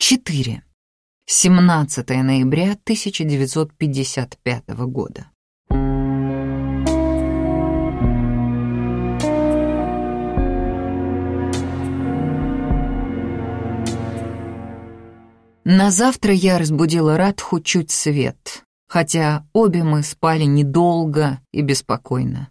4. 17 ноября 1955 года. На завтра я разбудила Радху чуть свет, хотя обе мы спали недолго и беспокойно.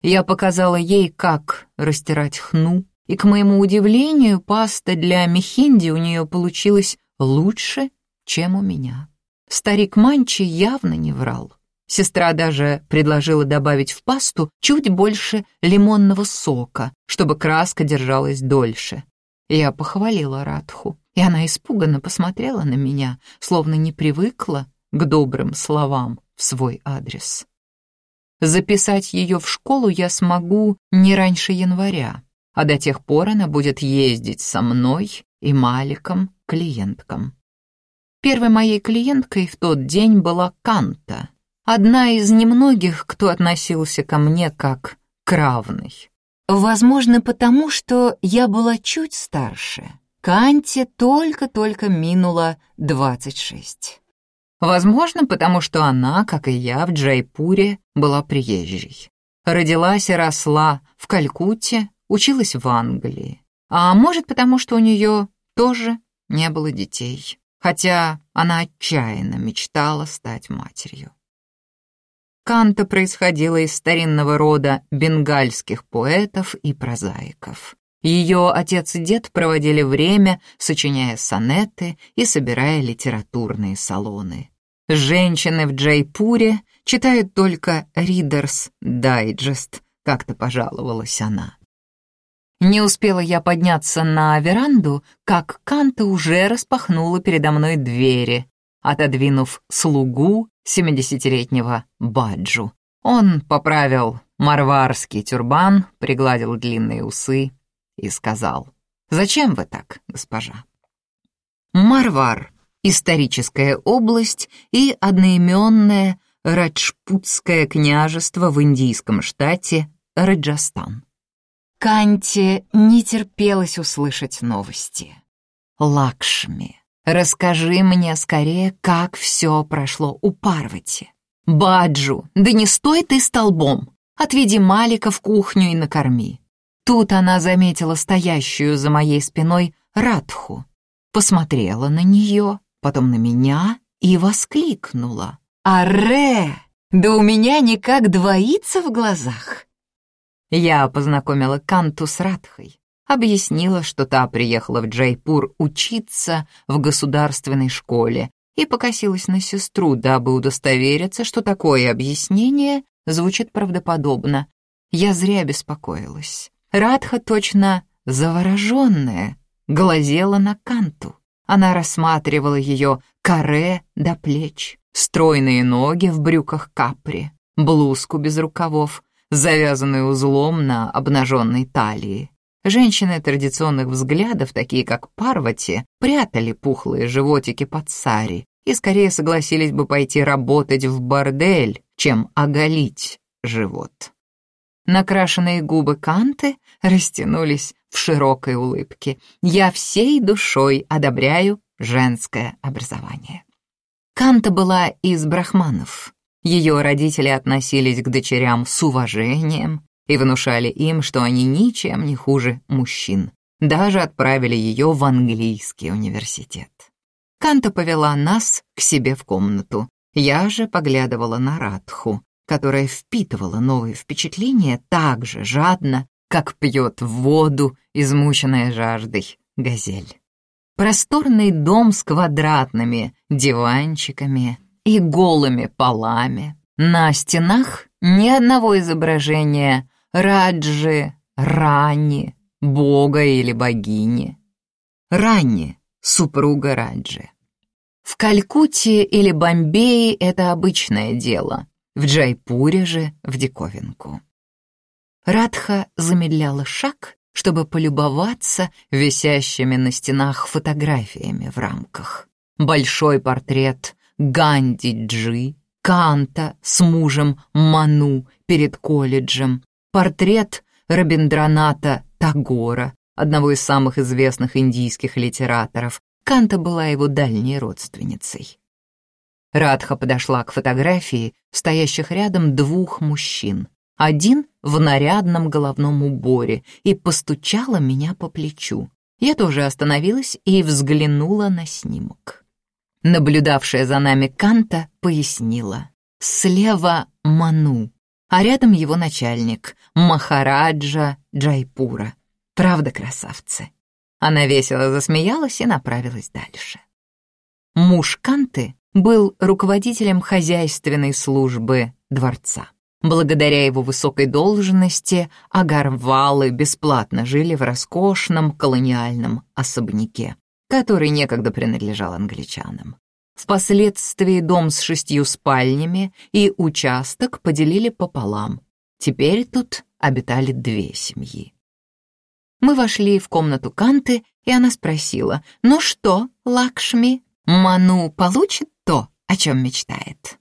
Я показала ей, как растирать хну, и, к моему удивлению, паста для мехинди у нее получилась лучше, чем у меня. Старик Манчи явно не врал. Сестра даже предложила добавить в пасту чуть больше лимонного сока, чтобы краска держалась дольше. Я похвалила Радху и она испуганно посмотрела на меня, словно не привыкла к добрым словам в свой адрес. Записать ее в школу я смогу не раньше января, а до тех пор она будет ездить со мной и Маликом, клиенткам. Первой моей клиенткой в тот день была Канта, одна из немногих, кто относился ко мне как к равной. Возможно, потому что я была чуть старше — Канте только-только минуло 26. Возможно, потому что она, как и я, в Джайпуре была приезжей. Родилась и росла в Калькутте, училась в Англии. А может, потому что у нее тоже не было детей, хотя она отчаянно мечтала стать матерью. Канта происходила из старинного рода бенгальских поэтов и прозаиков. Ее отец и дед проводили время, сочиняя сонеты и собирая литературные салоны. Женщины в Джайпуре читают только Reader's Digest, как-то пожаловалась она. Не успела я подняться на веранду, как Канта уже распахнула передо мной двери, отодвинув слугу семидесятилетнего Баджу. Он поправил марварский тюрбан, пригладил длинные усы и сказал, «Зачем вы так, госпожа?» Марвар — историческая область и одноименное Раджпутское княжество в индийском штате Раджастан. Канте не терпелось услышать новости. «Лакшми, расскажи мне скорее, как все прошло у Парвати. Баджу, да не стой ты столбом, отведи Малика в кухню и накорми. Тут она заметила стоящую за моей спиной Радху, посмотрела на нее, потом на меня и воскликнула. «Аре! Да у меня никак двоится в глазах!» Я познакомила Канту с Радхой, объяснила, что та приехала в Джайпур учиться в государственной школе и покосилась на сестру, дабы удостовериться, что такое объяснение звучит правдоподобно. Я зря беспокоилась. Радха точно завороженная глазела на Канту. Она рассматривала ее каре до плеч, стройные ноги в брюках капри, блузку без рукавов, завязанную узлом на обнаженной талии. Женщины традиционных взглядов, такие как Парвати, прятали пухлые животики под сари и скорее согласились бы пойти работать в бордель, чем оголить живот. Накрашенные губы Канты растянулись в широкой улыбке. Я всей душой одобряю женское образование. Канта была из брахманов. Ее родители относились к дочерям с уважением и внушали им, что они ничем не хуже мужчин. Даже отправили ее в английский университет. Канта повела нас к себе в комнату. Я же поглядывала на Радху, которая впитывала новые впечатления так же жадно, как пьет воду, измученная жаждой, газель. Просторный дом с квадратными диванчиками и голыми полами. На стенах ни одного изображения Раджи, Рани, бога или богини. Рани — супруга Раджи. В Калькутте или Бомбее это обычное дело, в Джайпуре же в диковинку. Радха замедляла шаг, чтобы полюбоваться висящими на стенах фотографиями в рамках. Большой портрет Ганди Джи, Канта с мужем Ману перед колледжем, портрет Рабиндраната Тагора, одного из самых известных индийских литераторов, Канта была его дальней родственницей. Радха подошла к фотографии стоящих рядом двух мужчин. Один в нарядном головном уборе и постучала меня по плечу. Я тоже остановилась и взглянула на снимок. Наблюдавшая за нами Канта пояснила. Слева Ману, а рядом его начальник Махараджа Джайпура. Правда, красавцы? Она весело засмеялась и направилась дальше. Муж Канты был руководителем хозяйственной службы дворца. Благодаря его высокой должности агарвалы бесплатно жили в роскошном колониальном особняке, который некогда принадлежал англичанам. Впоследствии дом с шестью спальнями и участок поделили пополам. Теперь тут обитали две семьи. Мы вошли в комнату Канты, и она спросила, «Ну что, Лакшми, Ману получит то, о чем мечтает?»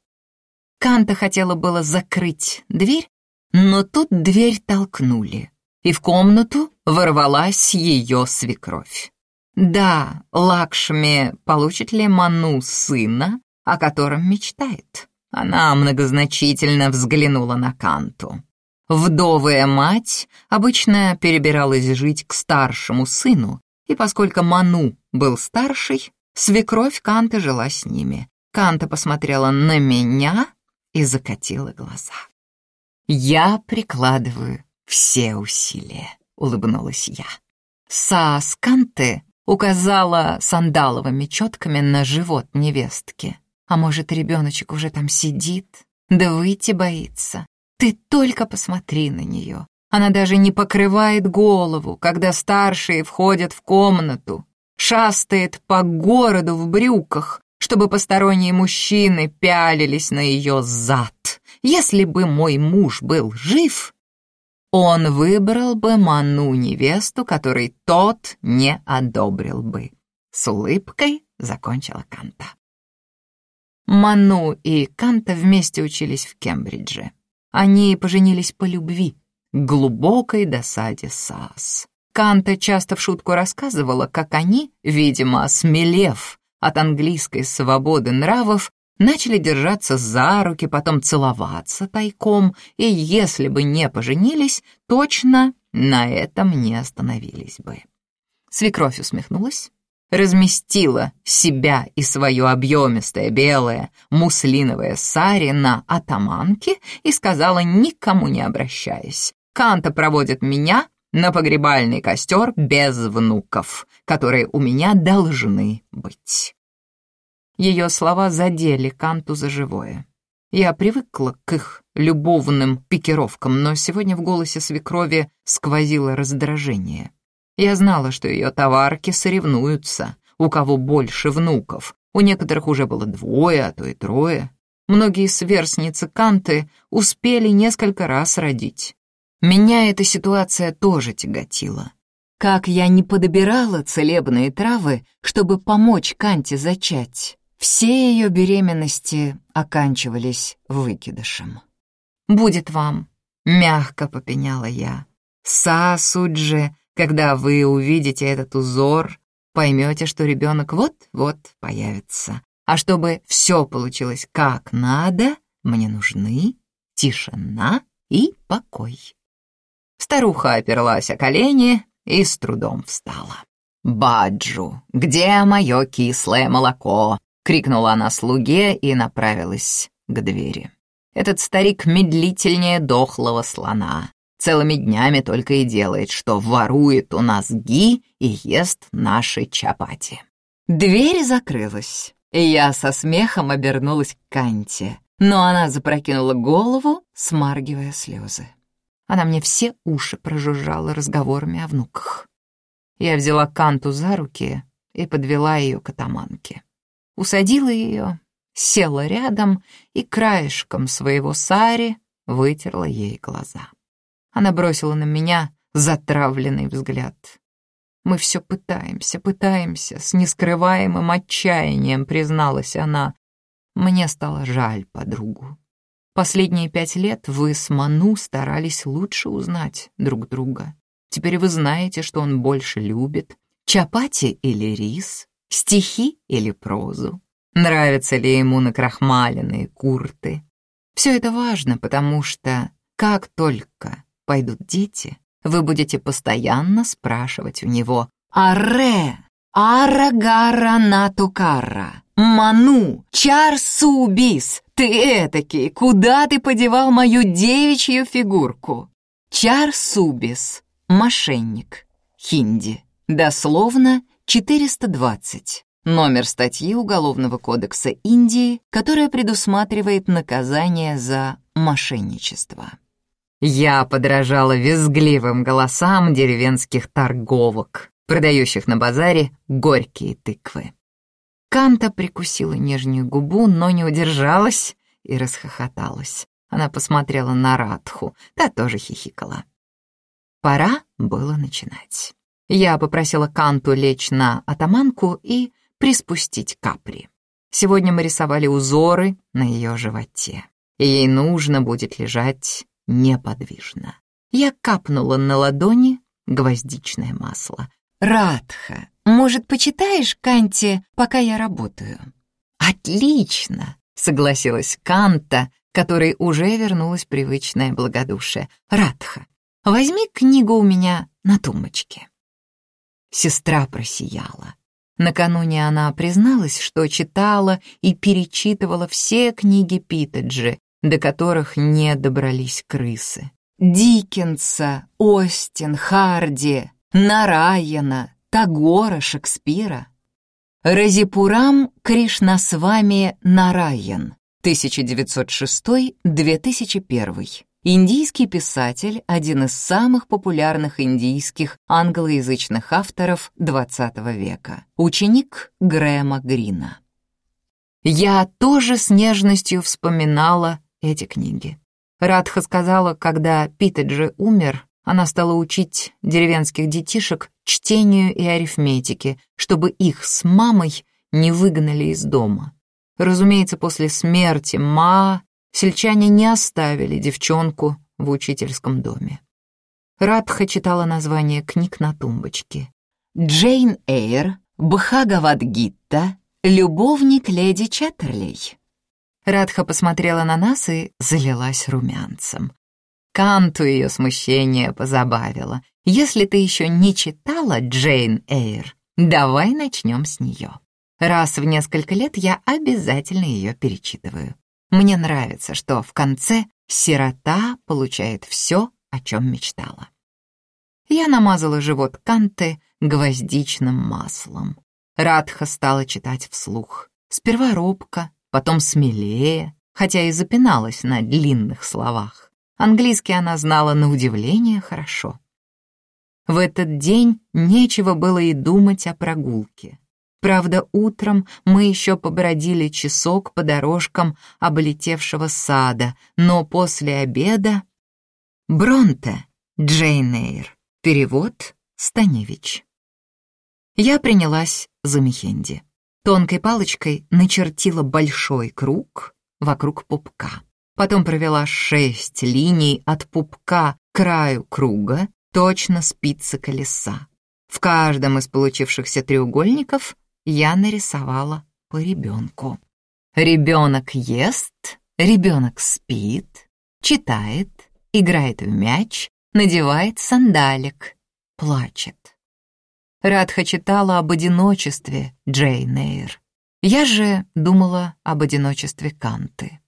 Канта хотела было закрыть дверь, но тут дверь толкнули, и в комнату ворвалась ее свекровь. Да, Лакшми получит ли Ману сына, о котором мечтает? Она многозначительно взглянула на Канту. Вдовая мать обычно перебиралась жить к старшему сыну, и поскольку Ману был старший, свекровь Канта жила с ними. Канта посмотрела на меня и закатила глаза. «Я прикладываю все усилия», — улыбнулась я. Саас Канте указала сандаловыми четками на живот невестки. «А может, ребеночек уже там сидит? Да выйти боится. Ты только посмотри на нее. Она даже не покрывает голову, когда старшие входят в комнату, шастает по городу в брюках, чтобы посторонние мужчины пялились на ее зад. Если бы мой муж был жив, он выбрал бы Ману невесту, которой тот не одобрил бы. С улыбкой закончила Канта. Ману и Канта вместе учились в Кембридже. Они поженились по любви, глубокой досаде Саас. Канта часто в шутку рассказывала, как они, видимо, смелев от английской свободы нравов, начали держаться за руки, потом целоваться тайком, и если бы не поженились, точно на этом не остановились бы. Свекровь усмехнулась, разместила себя и свое объемистое белое муслиновое сари на атаманке и сказала, никому не обращаясь, «Канта проводит меня на погребальный костер без внуков, которые у меня должны быть». Ее слова задели Канту за живое. Я привыкла к их любовным пикировкам, но сегодня в голосе свекрови сквозило раздражение. Я знала, что ее товарки соревнуются, у кого больше внуков. У некоторых уже было двое, а то и трое. Многие сверстницы Канты успели несколько раз родить. Меня эта ситуация тоже тяготила. Как я не подобирала целебные травы, чтобы помочь Канте зачать, все ее беременности оканчивались выкидышем. «Будет вам», — мягко попеняла я. «Сасуджи когда вы увидите этот узор, поймете, что ребенок вот-вот появится. А чтобы все получилось как надо, мне нужны тишина и покой. Старуха оперлась о колени и с трудом встала. «Баджу, где мое кислое молоко?» — крикнула она слуге и направилась к двери. Этот старик медлительнее дохлого слона. Целыми днями только и делает, что ворует у нас ги и ест наши чапати. Дверь закрылась, и я со смехом обернулась к Канте, но она запрокинула голову, смаргивая слезы. Она мне все уши прожужжала разговорами о внуках. Я взяла Канту за руки и подвела ее к атаманке. Усадила ее, села рядом и краешком своего сари вытерла ей глаза. Она бросила на меня затравленный взгляд. «Мы все пытаемся, пытаемся», — с нескрываемым отчаянием призналась она. Мне стало жаль подругу. Последние пять лет вы с Ману старались лучше узнать друг друга. Теперь вы знаете, что он больше любит, чапати или рис, стихи или прозу, нравятся ли ему накрахмаленные курты. Все это важно, потому что как только пойдут дети, вы будете постоянно спрашивать у него «Аре, арагара натукара, ману, чарсубис, ты этакий, куда ты подевал мою девичью фигурку?» Чарсубис, мошенник, хинди, дословно 420. Номер статьи Уголовного кодекса Индии, которая предусматривает наказание за мошенничество. Я подражала визгливым голосам деревенских торговок, продающих на базаре горькие тыквы. Канта прикусила нижнюю губу, но не удержалась и расхохоталась. Она посмотрела на Радху, та тоже хихикала. Пора было начинать. Я попросила Канту лечь на атаманку и приспустить капри. Сегодня мы рисовали узоры на ее животе, и ей нужно будет лежать неподвижно. Я капнула на ладони гвоздичное масло. «Радха, может, почитаешь Канте, пока я работаю?» «Отлично!» — согласилась Канта, которой уже вернулась привычное благодушие. «Радха, возьми книгу у меня на тумбочке». Сестра просияла. Накануне она призналась, что читала и перечитывала все книги Питаджи, до которых не добрались крысы. Диккенса, Остин, Харди, Нараяна, Тагора, Шекспира. Разипурам Кришнасвами Нараян, 1906-2001. Индийский писатель, один из самых популярных индийских англоязычных авторов XX века, ученик Грэма Грина. Я тоже с нежностью вспоминала эти книги. Радха сказала, когда Питаджи умер, она стала учить деревенских детишек чтению и арифметике, чтобы их с мамой не выгнали из дома. Разумеется, после смерти Ма сельчане не оставили девчонку в учительском доме. Радха читала название книг на тумбочке. «Джейн Эйр», «Бхагавадгитта», «Любовник леди Чаттерлей». Радха посмотрела на нас и залилась румянцем. Канту ее смущение позабавило. «Если ты еще не читала Джейн Эйр, давай начнем с нее. Раз в несколько лет я обязательно ее перечитываю. Мне нравится, что в конце сирота получает все, о чем мечтала». Я намазала живот Канты гвоздичным маслом. Радха стала читать вслух. Сперва робко, потом смелее, хотя и запиналась на длинных словах. Английский она знала на удивление хорошо. В этот день нечего было и думать о прогулке. Правда, утром мы еще побродили часок по дорожкам облетевшего сада, но после обеда... Бронте, Джейн Эйр, перевод Станевич. Я принялась за Мехенди тонкой палочкой начертила большой круг вокруг пупка. Потом провела шесть линий от пупка к краю круга, точно спицы колеса. В каждом из получившихся треугольников я нарисовала по ребенку. Ребенок ест, ребенок спит, читает, играет в мяч, надевает сандалик, плачет. Радха читала об одиночестве Джейн Эйр. Я же думала об одиночестве Канты.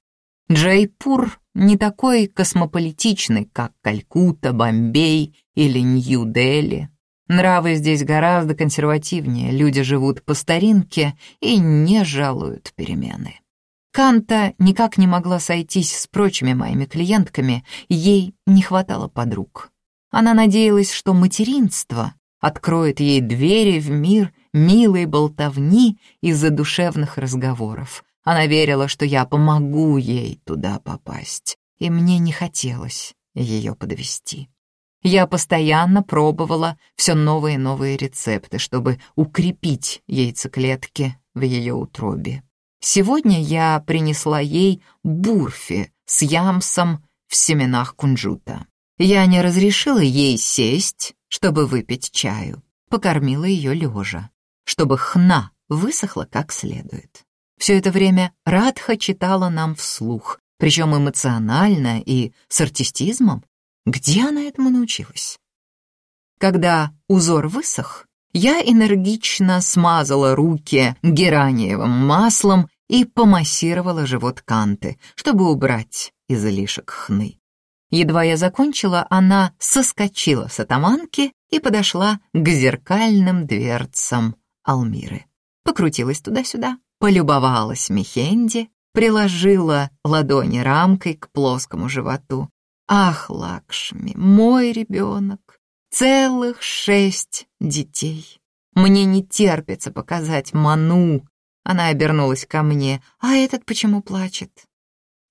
Джейпур не такой космополитичный, как Калькутта, Бомбей или Нью-Дели. Нравы здесь гораздо консервативнее, люди живут по старинке и не жалуют перемены. Канта никак не могла сойтись с прочими моими клиентками, ей не хватало подруг. Она надеялась, что материнство откроет ей двери в мир милой болтовни и задушевных разговоров. Она верила, что я помогу ей туда попасть, и мне не хотелось ее подвести. Я постоянно пробовала все новые и новые рецепты, чтобы укрепить яйцеклетки в ее утробе. Сегодня я принесла ей бурфи с ямсом в семенах кунжута. Я не разрешила ей сесть, чтобы выпить чаю. Покормила ее лежа, чтобы хна высохла как следует. Все это время Радха читала нам вслух, причем эмоционально и с артистизмом. Где она этому научилась? Когда узор высох, я энергично смазала руки гераниевым маслом и помассировала живот Канты, чтобы убрать излишек хны. Едва я закончила, она соскочила с атаманки и подошла к зеркальным дверцам Алмиры. Покрутилась туда-сюда, полюбовалась Мехенди, приложила ладони рамкой к плоскому животу. Ах, Лакшми, мой ребенок, целых шесть детей. Мне не терпится показать Ману. Она обернулась ко мне. А этот почему плачет?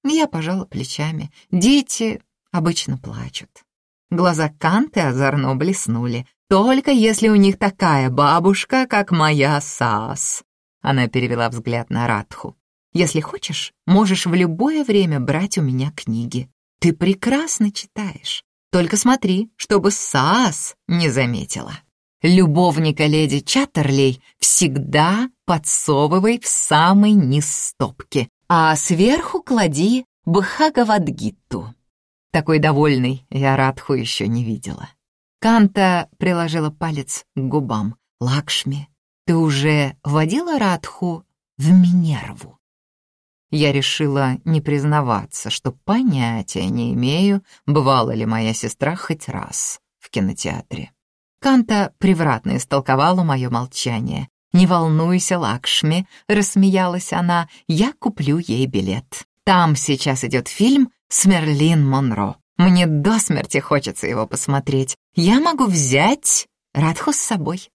Я пожала плечами. Дети обычно плачут. Глаза Канты озорно блеснули. Только если у них такая бабушка, как моя Сас. Она перевела взгляд на Радху. Если хочешь, можешь в любое время брать у меня книги. Ты прекрасно читаешь. Только смотри, чтобы Саас не заметила. Любовника леди Чаттерлей всегда подсовывай в самый низ стопки, а сверху клади Бхагавадгитту. Такой довольный я Радху еще не видела. Канта приложила палец к губам. «Лакшми, ты уже водила Радху в Минерву?» Я решила не признаваться, что понятия не имею, бывала ли моя сестра хоть раз в кинотеатре. Канта превратно истолковала мое молчание. «Не волнуйся, Лакшми», — рассмеялась она, — «я куплю ей билет. Там сейчас идет фильм с Мерлин Монро. Мне до смерти хочется его посмотреть. Я могу взять Радху с собой».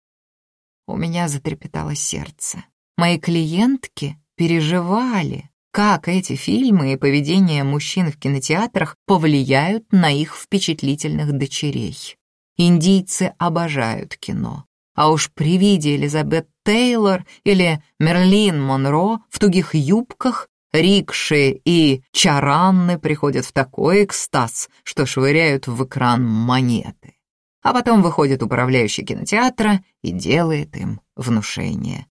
У меня затрепетало сердце. Мои клиентки переживали, как эти фильмы и поведение мужчин в кинотеатрах повлияют на их впечатлительных дочерей. Индийцы обожают кино. А уж при виде Элизабет Тейлор или Мерлин Монро в тугих юбках, рикши и чаранны приходят в такой экстаз, что швыряют в экран монеты. А потом выходит управляющий кинотеатра и делает им внушение.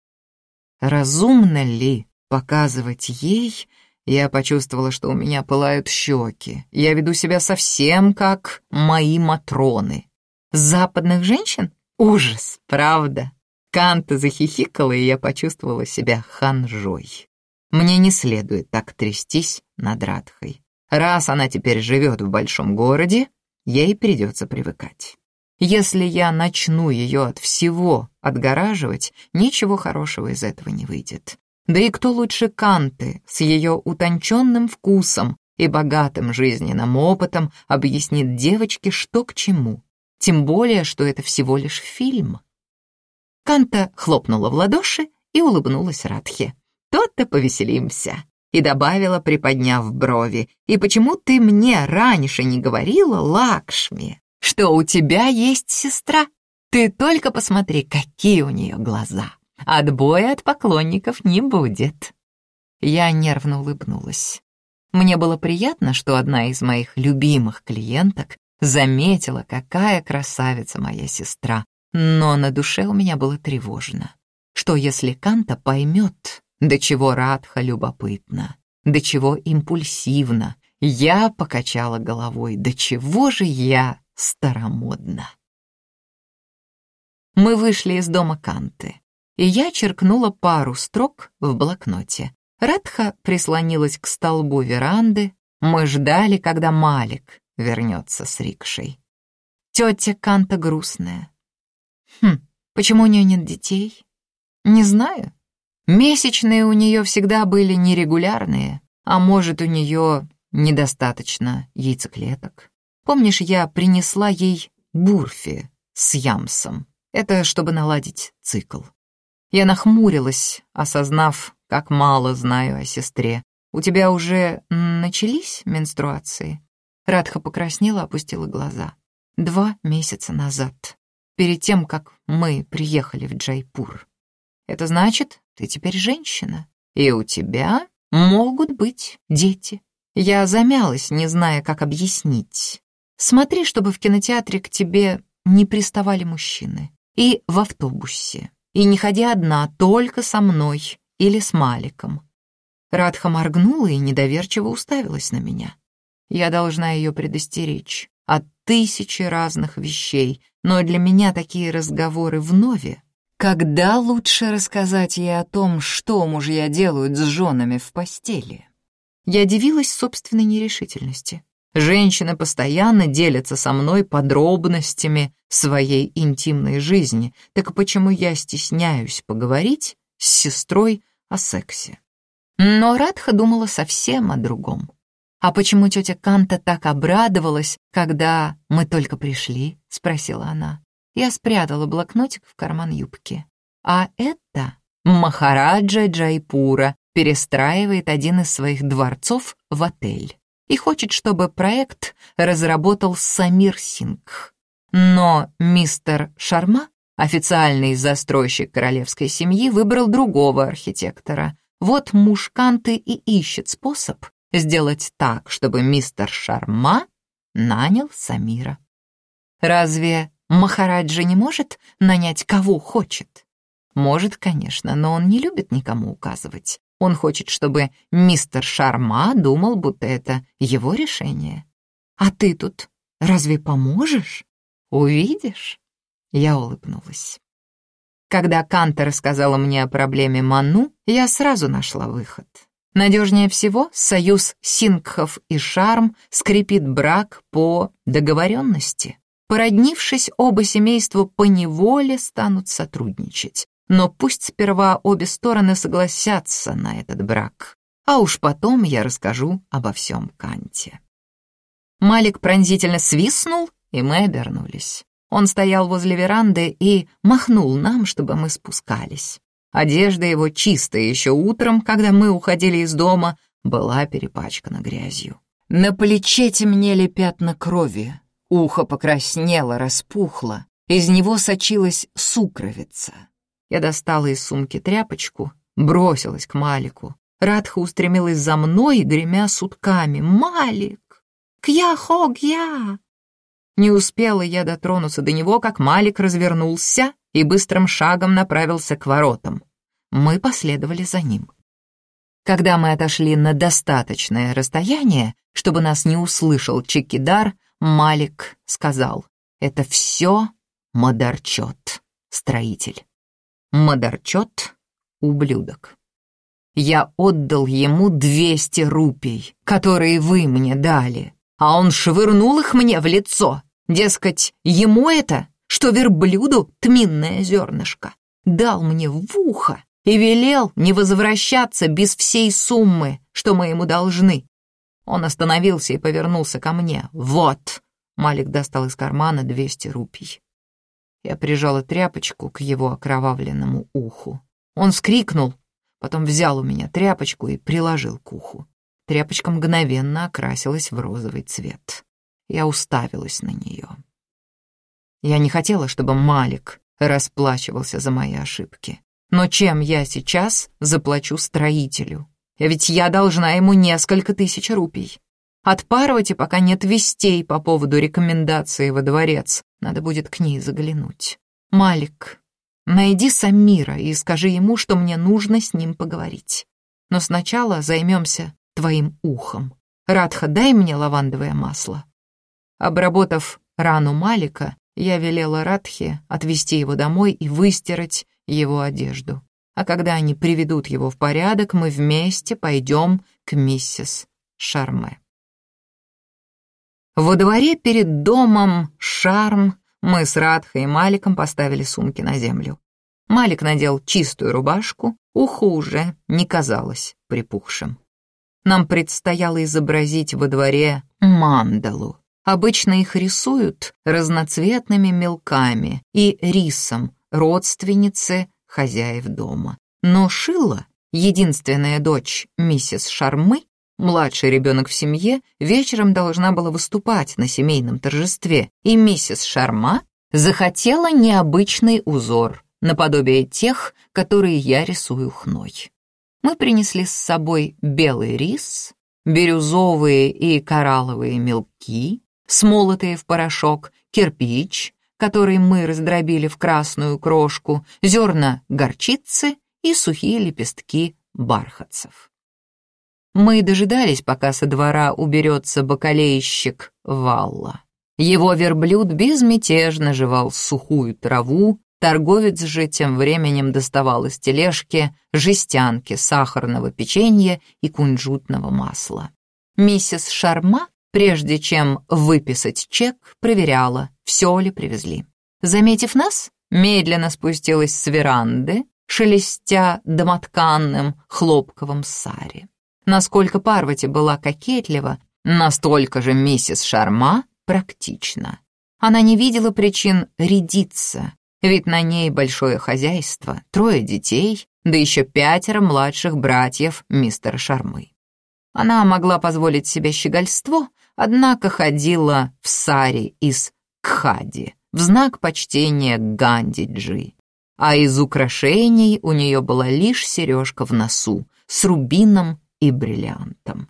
Разумно ли Показывать ей я почувствовала, что у меня пылают щеки. Я веду себя совсем как мои матроны. Западных женщин? Ужас, правда? Канта захихикала, и я почувствовала себя ханжой. Мне не следует так трястись над Радхой. Раз она теперь живет в большом городе, ей придется привыкать. Если я начну ее от всего отгораживать, ничего хорошего из этого не выйдет. Да и кто лучше Канты с ее утонченным вкусом и богатым жизненным опытом объяснит девочке, что к чему, тем более, что это всего лишь фильм. Канта хлопнула в ладоши и улыбнулась Радхе. «То-то повеселимся!» И добавила, приподняв брови, «И почему ты мне раньше не говорила, Лакшми, что у тебя есть сестра? Ты только посмотри, какие у нее глаза!» Отбоя от поклонников не будет». Я нервно улыбнулась. Мне было приятно, что одна из моих любимых клиенток заметила, какая красавица моя сестра, но на душе у меня было тревожно. Что если Канта поймет, до чего Радха любопытна, до чего импульсивна, я покачала головой, до чего же я старомодна. Мы вышли из дома Канты и я черкнула пару строк в блокноте. Радха прислонилась к столбу веранды. Мы ждали, когда Малик вернется с рикшей. Тетя Канта грустная. Хм, почему у нее нет детей? Не знаю. Месячные у нее всегда были нерегулярные, а может, у нее недостаточно яйцеклеток. Помнишь, я принесла ей бурфи с ямсом? Это чтобы наладить цикл. Я нахмурилась, осознав, как мало знаю о сестре. «У тебя уже начались менструации?» Радха покраснела, опустила глаза. «Два месяца назад, перед тем, как мы приехали в Джайпур. Это значит, ты теперь женщина, и у тебя могут быть дети». Я замялась, не зная, как объяснить. Смотри, чтобы в кинотеатре к тебе не приставали мужчины. И в автобусе и не ходи одна, только со мной или с Маликом. Радха моргнула и недоверчиво уставилась на меня. Я должна ее предостеречь от тысячи разных вещей, но для меня такие разговоры вновь. Когда лучше рассказать ей о том, что мужья делают с женами в постели? Я дивилась собственной нерешительности. Женщины постоянно делятся со мной подробностями своей интимной жизни, так почему я стесняюсь поговорить с сестрой о сексе? Но Радха думала совсем о другом. «А почему тетя Канта так обрадовалась, когда мы только пришли?» — спросила она. Я спрятала блокнотик в карман юбки. «А это Махараджа Джайпура перестраивает один из своих дворцов в отель и хочет, чтобы проект разработал Самир Сингх. Но мистер Шарма, официальный застройщик королевской семьи, выбрал другого архитектора. Вот муж Канты и ищет способ сделать так, чтобы мистер Шарма нанял Самира. Разве Махараджа не может нанять кого хочет? Может, конечно, но он не любит никому указывать. Он хочет, чтобы мистер Шарма думал, будто это его решение. А ты тут разве поможешь? Увидишь? Я улыбнулась. Когда Канта рассказала мне о проблеме Ману, я сразу нашла выход. Надежнее всего союз Сингхов и Шарм скрепит брак по договоренности. Породнившись, оба семейства поневоле станут сотрудничать но пусть сперва обе стороны согласятся на этот брак, а уж потом я расскажу обо всем Канте. Малик пронзительно свистнул, и мы обернулись. Он стоял возле веранды и махнул нам, чтобы мы спускались. Одежда его, чистая еще утром, когда мы уходили из дома, была перепачкана грязью. На плече темнели пятна крови, ухо покраснело, распухло, из него сочилась сукровица. Я достала из сумки тряпочку, бросилась к Малику. Радха устремилась за мной, гремя сутками. «Малик! Кья-хо-гья!» Не успела я дотронуться до него, как Малик развернулся и быстрым шагом направился к воротам. Мы последовали за ним. Когда мы отошли на достаточное расстояние, чтобы нас не услышал Чекидар, Малик сказал, «Это все Мадарчот, строитель». Модарчот — ублюдок. Я отдал ему двести рупий, которые вы мне дали, а он швырнул их мне в лицо. Дескать, ему это, что верблюду тминное зернышко, дал мне в ухо и велел не возвращаться без всей суммы, что мы ему должны. Он остановился и повернулся ко мне. «Вот!» — Малик достал из кармана двести рупий. Я прижала тряпочку к его окровавленному уху. Он скрикнул, потом взял у меня тряпочку и приложил к уху. Тряпочка мгновенно окрасилась в розовый цвет. Я уставилась на нее. Я не хотела, чтобы Малик расплачивался за мои ошибки. Но чем я сейчас заплачу строителю? Ведь я должна ему несколько тысяч рупий. От Парвати пока нет вестей по поводу рекомендации во дворец. Надо будет к ней заглянуть. Малик, найди Самира и скажи ему, что мне нужно с ним поговорить. Но сначала займемся твоим ухом. Радха, дай мне лавандовое масло. Обработав рану Малика, я велела Радхе отвезти его домой и выстирать его одежду. А когда они приведут его в порядок, мы вместе пойдем к миссис Шарме. Во дворе перед домом Шарм мы с Радхой и Маликом поставили сумки на землю. Малик надел чистую рубашку, ухо уже не казалось припухшим. Нам предстояло изобразить во дворе мандалу. Обычно их рисуют разноцветными мелками и рисом родственницы хозяев дома. Но Шила, единственная дочь миссис Шармы, Младший ребенок в семье вечером должна была выступать на семейном торжестве, и миссис Шарма захотела необычный узор, наподобие тех, которые я рисую хной. Мы принесли с собой белый рис, бирюзовые и коралловые мелки, смолотые в порошок, кирпич, который мы раздробили в красную крошку, зерна горчицы и сухие лепестки бархатцев. Мы дожидались, пока со двора уберется бакалейщик Валла. Его верблюд безмятежно жевал сухую траву, торговец же тем временем доставал из тележки жестянки сахарного печенья и кунжутного масла. Миссис Шарма, прежде чем выписать чек, проверяла, все ли привезли. Заметив нас, медленно спустилась с веранды, шелестя домотканным хлопковым сари. Насколько Парвати была кокетлива, настолько же миссис Шарма практична. Она не видела причин рядиться, ведь на ней большое хозяйство, трое детей, да еще пятеро младших братьев мистера Шармы. Она могла позволить себе щегольство, однако ходила в саре из Кхади в знак почтения Ганди-Джи а из украшений у нее была лишь сережка в носу с рубином и бриллиантом.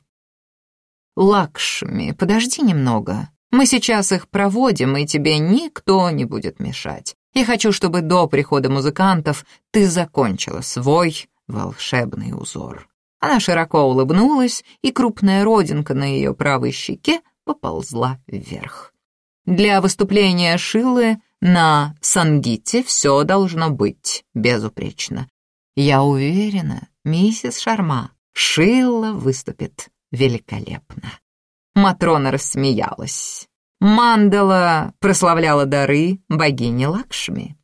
«Лакшми, подожди немного. Мы сейчас их проводим, и тебе никто не будет мешать. Я хочу, чтобы до прихода музыкантов ты закончила свой волшебный узор». Она широко улыбнулась, и крупная родинка на ее правой щеке поползла вверх. Для выступления Шилы на Сангите все должно быть безупречно. Я уверена, миссис Шарма, Шилла выступит великолепно. Матрона рассмеялась. Мандала прославляла дары богини Лакшми.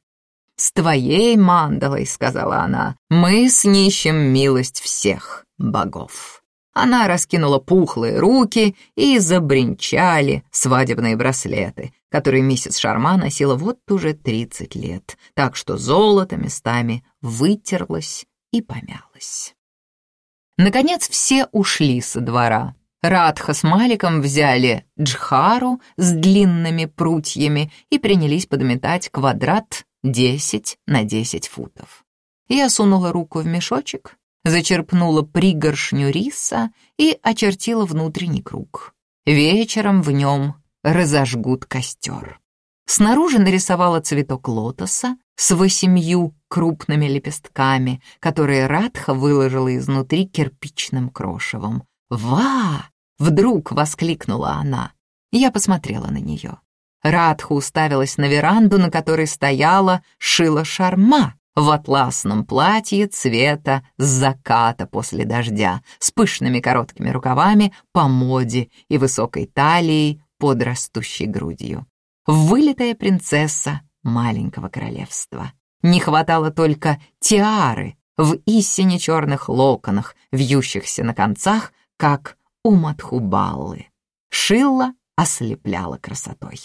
«С твоей мандалой, — сказала она, — мы снищем милость всех богов». Она раскинула пухлые руки и забринчали свадебные браслеты, которые миссис Шарма носила вот уже 30 лет, так что золото местами вытерлось и помялось. Наконец все ушли со двора. Радха с Маликом взяли джхару с длинными прутьями и принялись подметать квадрат 10 на 10 футов. Я сунула руку в мешочек зачерпнула пригоршню риса и очертила внутренний круг. Вечером в нем разожгут костер. Снаружи нарисовала цветок лотоса с восемью крупными лепестками, которые Радха выложила изнутри кирпичным крошевом. «Ва!» — вдруг воскликнула она. Я посмотрела на нее. Радха уставилась на веранду, на которой стояла Шила Шарма, в атласном платье цвета заката после дождя, с пышными короткими рукавами по моде и высокой талией под растущей грудью. Вылитая принцесса маленького королевства. Не хватало только тиары в истине черных локонах, вьющихся на концах, как у Матхубаллы. Шилла ослепляла красотой.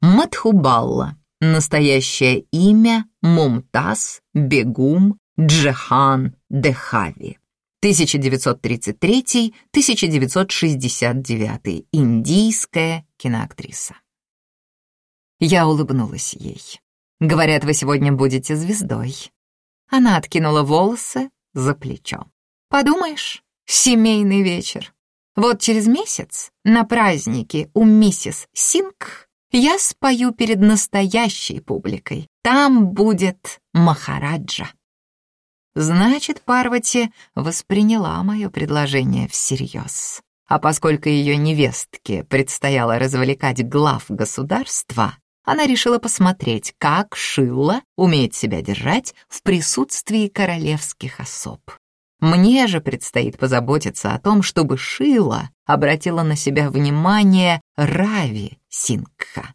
Матхубалла Настоящее имя Мумтаз Бегум Джехан Дехави. 1933-1969. Индийская киноактриса. Я улыбнулась ей. «Говорят, вы сегодня будете звездой». Она откинула волосы за плечо. «Подумаешь, семейный вечер. Вот через месяц на празднике у миссис Синг я спою перед настоящей публикой. Там будет Махараджа. Значит, Парвати восприняла мое предложение всерьез. А поскольку ее невестке предстояло развлекать глав государства, она решила посмотреть, как Шилла умеет себя держать в присутствии королевских особ. Мне же предстоит позаботиться о том, чтобы Шила обратила на себя внимание Рави Сингха.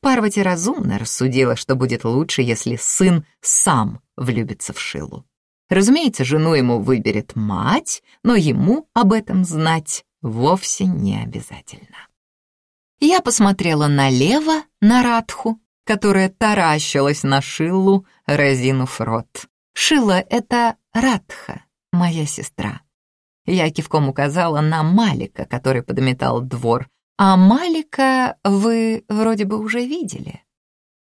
Парвати разумно рассудила, что будет лучше, если сын сам влюбится в Шилу. Разумеется, жену ему выберет мать, но ему об этом знать вовсе не обязательно. Я посмотрела налево на Радху, которая таращилась на Шиллу, разинув рот. Шила — это Радха, моя сестра. Я кивком указала на Малика, который подметал двор. «А Малика вы вроде бы уже видели».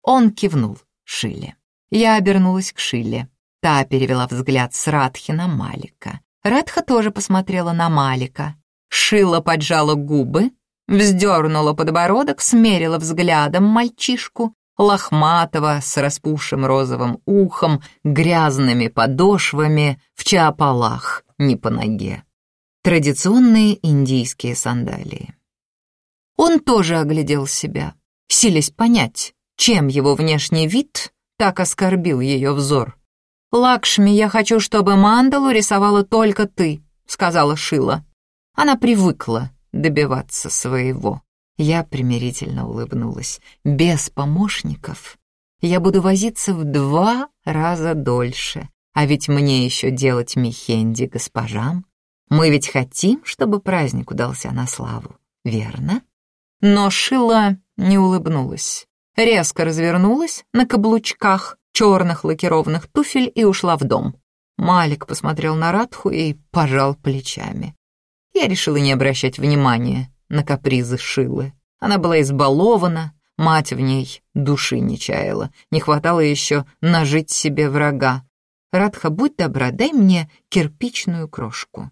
Он кивнул Шиле. Я обернулась к Шиле. Та перевела взгляд с Радхи на Малика. Радха тоже посмотрела на Малика. Шила поджала губы, вздернула подбородок, смерила взглядом мальчишку лохматого, с распухшим розовым ухом, грязными подошвами, в чапалах, не по ноге. Традиционные индийские сандалии. Он тоже оглядел себя, силясь понять, чем его внешний вид так оскорбил ее взор. «Лакшми, я хочу, чтобы мандалу рисовала только ты», — сказала Шила. Она привыкла добиваться своего. Я примирительно улыбнулась. «Без помощников я буду возиться в два раза дольше, а ведь мне еще делать мехенди госпожам. Мы ведь хотим, чтобы праздник удался на славу, верно?» Но Шила не улыбнулась. Резко развернулась на каблучках черных лакированных туфель и ушла в дом. Малик посмотрел на Радху и пожал плечами. Я решила не обращать внимания на капризы Шилы. Она была избалована, мать в ней души не чаяла. Не хватало еще нажить себе врага. Радха, будь добра, дай мне кирпичную крошку.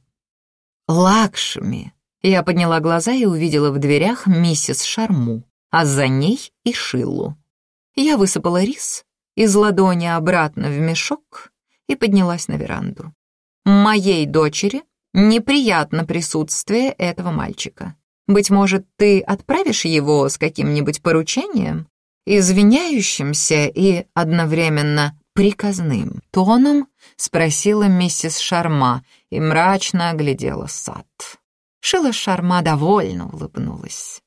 Лакшми, я подняла глаза и увидела в дверях миссис Шарму, а за ней и Шилу. Я высыпала рис из ладони обратно в мешок и поднялась на веранду. Моей дочери неприятно присутствие этого мальчика. Быть может, ты отправишь его с каким-нибудь поручением, извиняющимся и одновременно приказным тоном спросила миссис Шарма и мрачно оглядела сад. Шила Шарма довольно улыбнулась.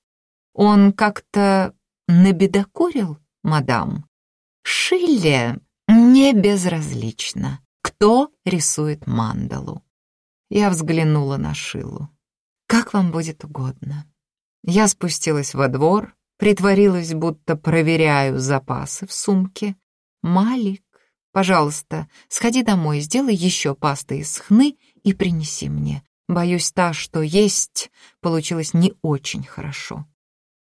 «Он как-то набедокурил, мадам?» «Шиле не безразлично, кто рисует мандалу». Я взглянула на Шилу. «Как вам будет угодно». Я спустилась во двор, притворилась, будто проверяю запасы в сумке. «Малик, пожалуйста, сходи домой, сделай еще пасты из хны и принеси мне. Боюсь, та, что есть, получилось не очень хорошо.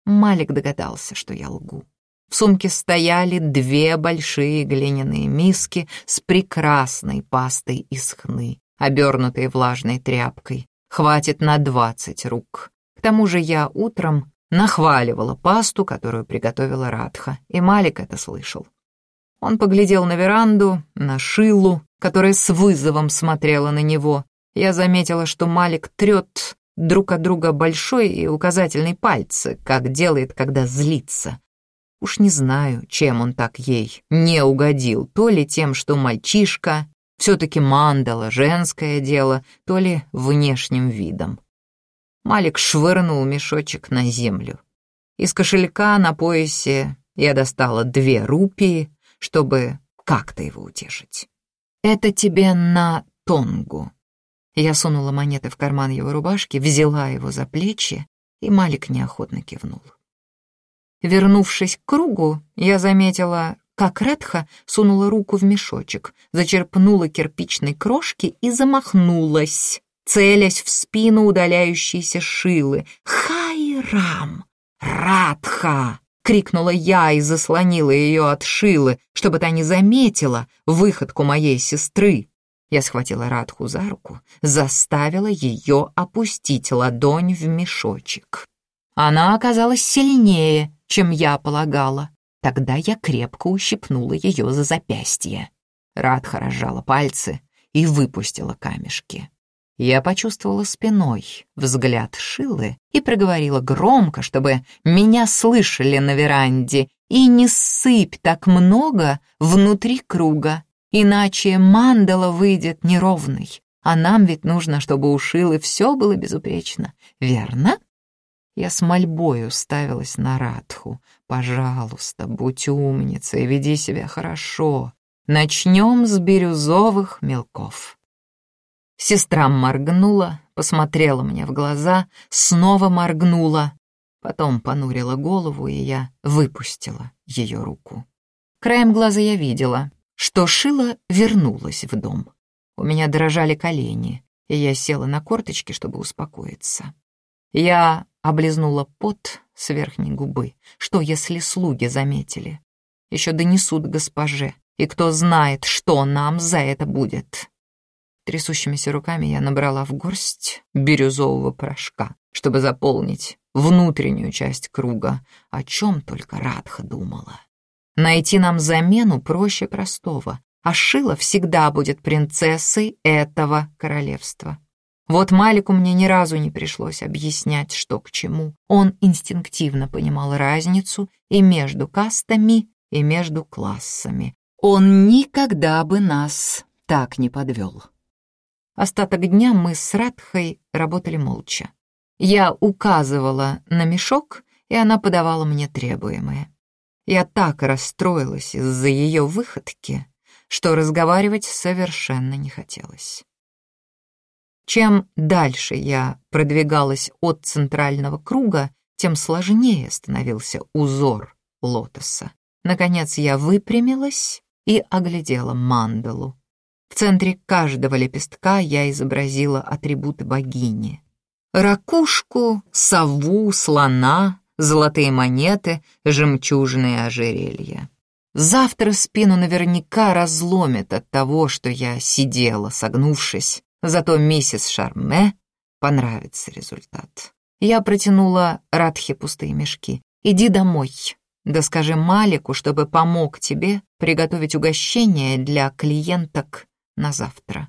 Малик догадался, что я лгу. В сумке стояли две большие глиняные миски с прекрасной пастой из хны, обернутой влажной тряпкой. Хватит на двадцать рук. К тому же я утром нахваливала пасту, которую приготовила Радха, и Малик это слышал. Он поглядел на веранду, на Шилу, которая с вызовом смотрела на него, я заметила, что Малик трет друг от друга большой и указательный пальцы, как делает, когда злится. Уж не знаю, чем он так ей не угодил, то ли тем, что мальчишка, все-таки мандала, женское дело, то ли внешним видом. Малик швырнул мешочек на землю. Из кошелька на поясе я достала две рупии, чтобы как-то его утешить. «Это тебе на тонгу», я сунула монеты в карман его рубашки, взяла его за плечи, и Малик неохотно кивнул. Вернувшись к кругу, я заметила, как Редха сунула руку в мешочек, зачерпнула кирпичной крошки и замахнулась, целясь в спину удаляющейся Шилы. «Хайрам! Радха!» — крикнула я и заслонила ее от Шилы, чтобы та не заметила выходку моей сестры. Я схватила Радху за руку, заставила ее опустить ладонь в мешочек. Она оказалась сильнее, чем я полагала. Тогда я крепко ущипнула ее за запястье. Радха разжала пальцы и выпустила камешки. Я почувствовала спиной взгляд Шилы и проговорила громко, чтобы меня слышали на веранде, и не сыпь так много внутри круга. Иначе мандала выйдет неровной, а нам ведь нужно, чтобы у Шилы все было безупречно, верно? Я с мольбой уставилась на Радху. «Пожалуйста, будь умницей, веди себя хорошо. Начнем с бирюзовых мелков». Сестра моргнула, посмотрела мне в глаза, снова моргнула, потом понурила голову, и я выпустила ее руку. Краем глаза я видела, что Шила вернулась в дом. У меня дрожали колени, и я села на корточки, чтобы успокоиться. Я облизнула пот с верхней губы. Что, если слуги заметили? Еще донесут госпоже, и кто знает, что нам за это будет. Трясущимися руками я набрала в горсть бирюзового порошка, чтобы заполнить внутреннюю часть круга, о чем только Радха думала. Найти нам замену проще простого, а Шила всегда будет принцессой этого королевства. Вот Малику мне ни разу не пришлось объяснять, что к чему. Он инстинктивно понимал разницу и между кастами, и между классами. Он никогда бы нас так не подвел. Остаток дня мы с Радхой работали молча. Я указывала на мешок, и она подавала мне требуемое. Я так расстроилась из-за ее выходки, что разговаривать совершенно не хотелось. Чем дальше я продвигалась от центрального круга, тем сложнее становился узор лотоса. Наконец я выпрямилась и оглядела мандалу. В центре каждого лепестка я изобразила атрибуты богини. Ракушку, сову, слона, золотые монеты, жемчужные ожерелья. Завтра спину наверняка разломит от того, что я сидела, согнувшись, зато миссис Шарме понравится результат. Я протянула Радхе пустые мешки. «Иди домой, да скажи Малику, чтобы помог тебе приготовить угощение для клиенток на завтра».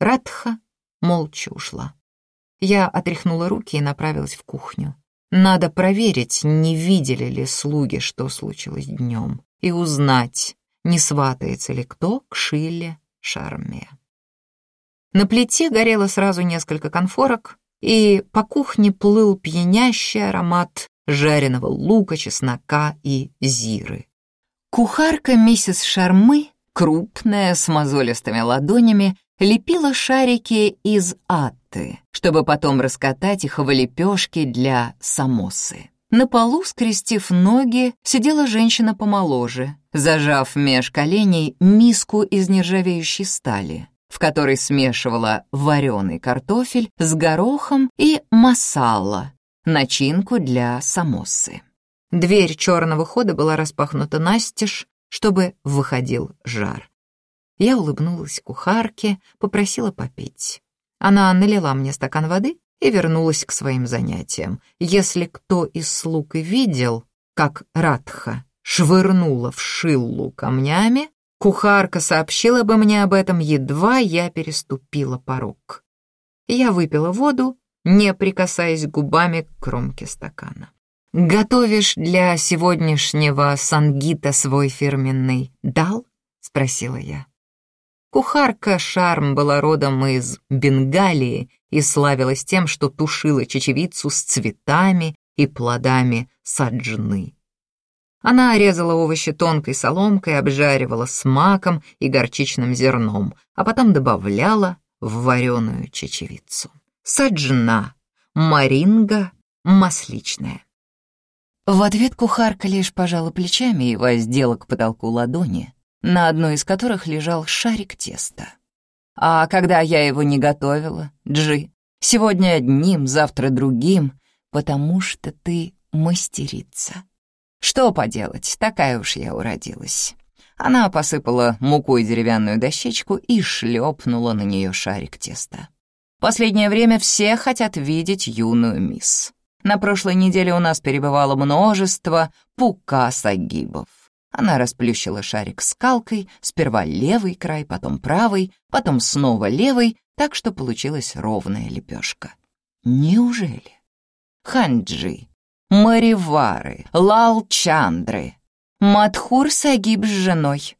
Радха молча ушла. Я отряхнула руки и направилась в кухню. Надо проверить, не видели ли слуги, что случилось днем, и узнать, не сватается ли кто к Шилле Шарме. На плите горело сразу несколько конфорок, и по кухне плыл пьянящий аромат жареного лука, чеснока и зиры. Кухарка миссис Шармы, крупная, с мозолистыми ладонями, лепила шарики из аты, чтобы потом раскатать их в лепешки для самосы. На полу, скрестив ноги, сидела женщина помоложе, зажав меж коленей миску из нержавеющей стали, в которой смешивала вареный картофель с горохом и масала, начинку для самосы. Дверь черного хода была распахнута настежь, чтобы выходил жар. Я улыбнулась кухарке, попросила попить. Она налила мне стакан воды и вернулась к своим занятиям. Если кто из слуг видел, как Радха швырнула в Шиллу камнями, кухарка сообщила бы мне об этом, едва я переступила порог. Я выпила воду, не прикасаясь губами к кромке стакана. «Готовишь для сегодняшнего сангита свой фирменный дал?» — спросила я. Кухарка Шарм была родом из Бенгалии и славилась тем, что тушила чечевицу с цветами и плодами саджны. Она резала овощи тонкой соломкой, обжаривала с маком и горчичным зерном, а потом добавляла в вареную чечевицу. Саджна, маринга, масличная. В ответ кухарка лишь пожала плечами и воздела к потолку ладони, на одной из которых лежал шарик теста. А когда я его не готовила, Джи, сегодня одним, завтра другим, потому что ты мастерица. Что поделать, такая уж я уродилась. Она посыпала мукой деревянную дощечку и шлепнула на нее шарик теста. Последнее время все хотят видеть юную мисс. На прошлой неделе у нас перебывало множество пука-сагибов. Она расплющила шарик скалкой, сперва левый край, потом правый, потом снова левый, так что получилась ровная лепешка. Неужели? Ханджи, Маривары, Лал-Чандры, Мадхур Сагиб с женой.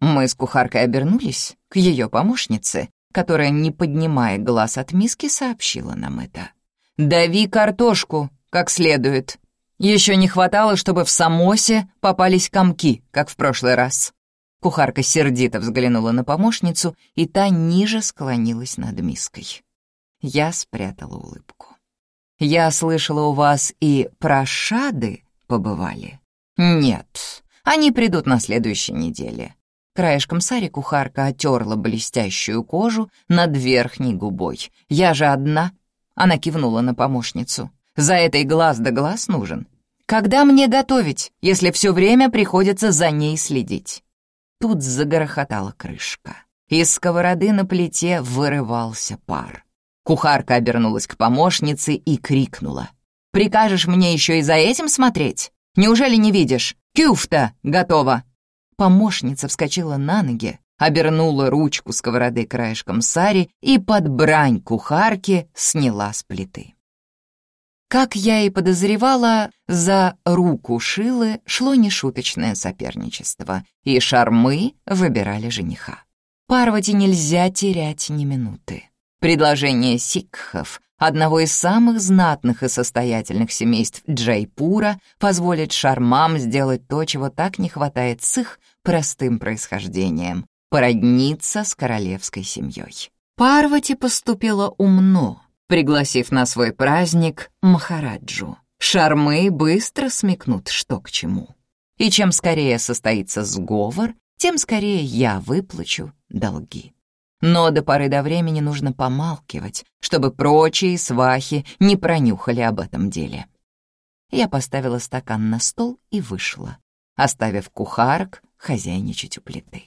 Мы с кухаркой обернулись к ее помощнице, которая, не поднимая глаз от миски, сообщила нам это. «Дави картошку, как следует», еще не хватало, чтобы в самосе попались комки, как в прошлый раз. Кухарка сердито взглянула на помощницу, и та ниже склонилась над миской. Я спрятала улыбку. «Я слышала, у вас и прошады побывали?» «Нет, они придут на следующей неделе». Краешком сари кухарка отерла блестящую кожу над верхней губой. «Я же одна!» Она кивнула на помощницу. За этой глаз да глаз нужен. Когда мне готовить, если все время приходится за ней следить? Тут загорохотала крышка. Из сковороды на плите вырывался пар. Кухарка обернулась к помощнице и крикнула. «Прикажешь мне еще и за этим смотреть? Неужели не видишь? Кюфта готова!» Помощница вскочила на ноги, обернула ручку сковороды краешком сари и под брань кухарки сняла с плиты. Как я и подозревала, за руку Шилы шло нешуточное соперничество, и шармы выбирали жениха. Парвати нельзя терять ни минуты. Предложение сикхов, одного из самых знатных и состоятельных семейств Джайпура, позволит шармам сделать то, чего так не хватает с их простым происхождением — породниться с королевской семьей. Парвати поступила умно, пригласив на свой праздник Махараджу. Шармы быстро смекнут, что к чему. И чем скорее состоится сговор, тем скорее я выплачу долги. Но до поры до времени нужно помалкивать, чтобы прочие свахи не пронюхали об этом деле. Я поставила стакан на стол и вышла, оставив кухарок хозяйничать у плиты.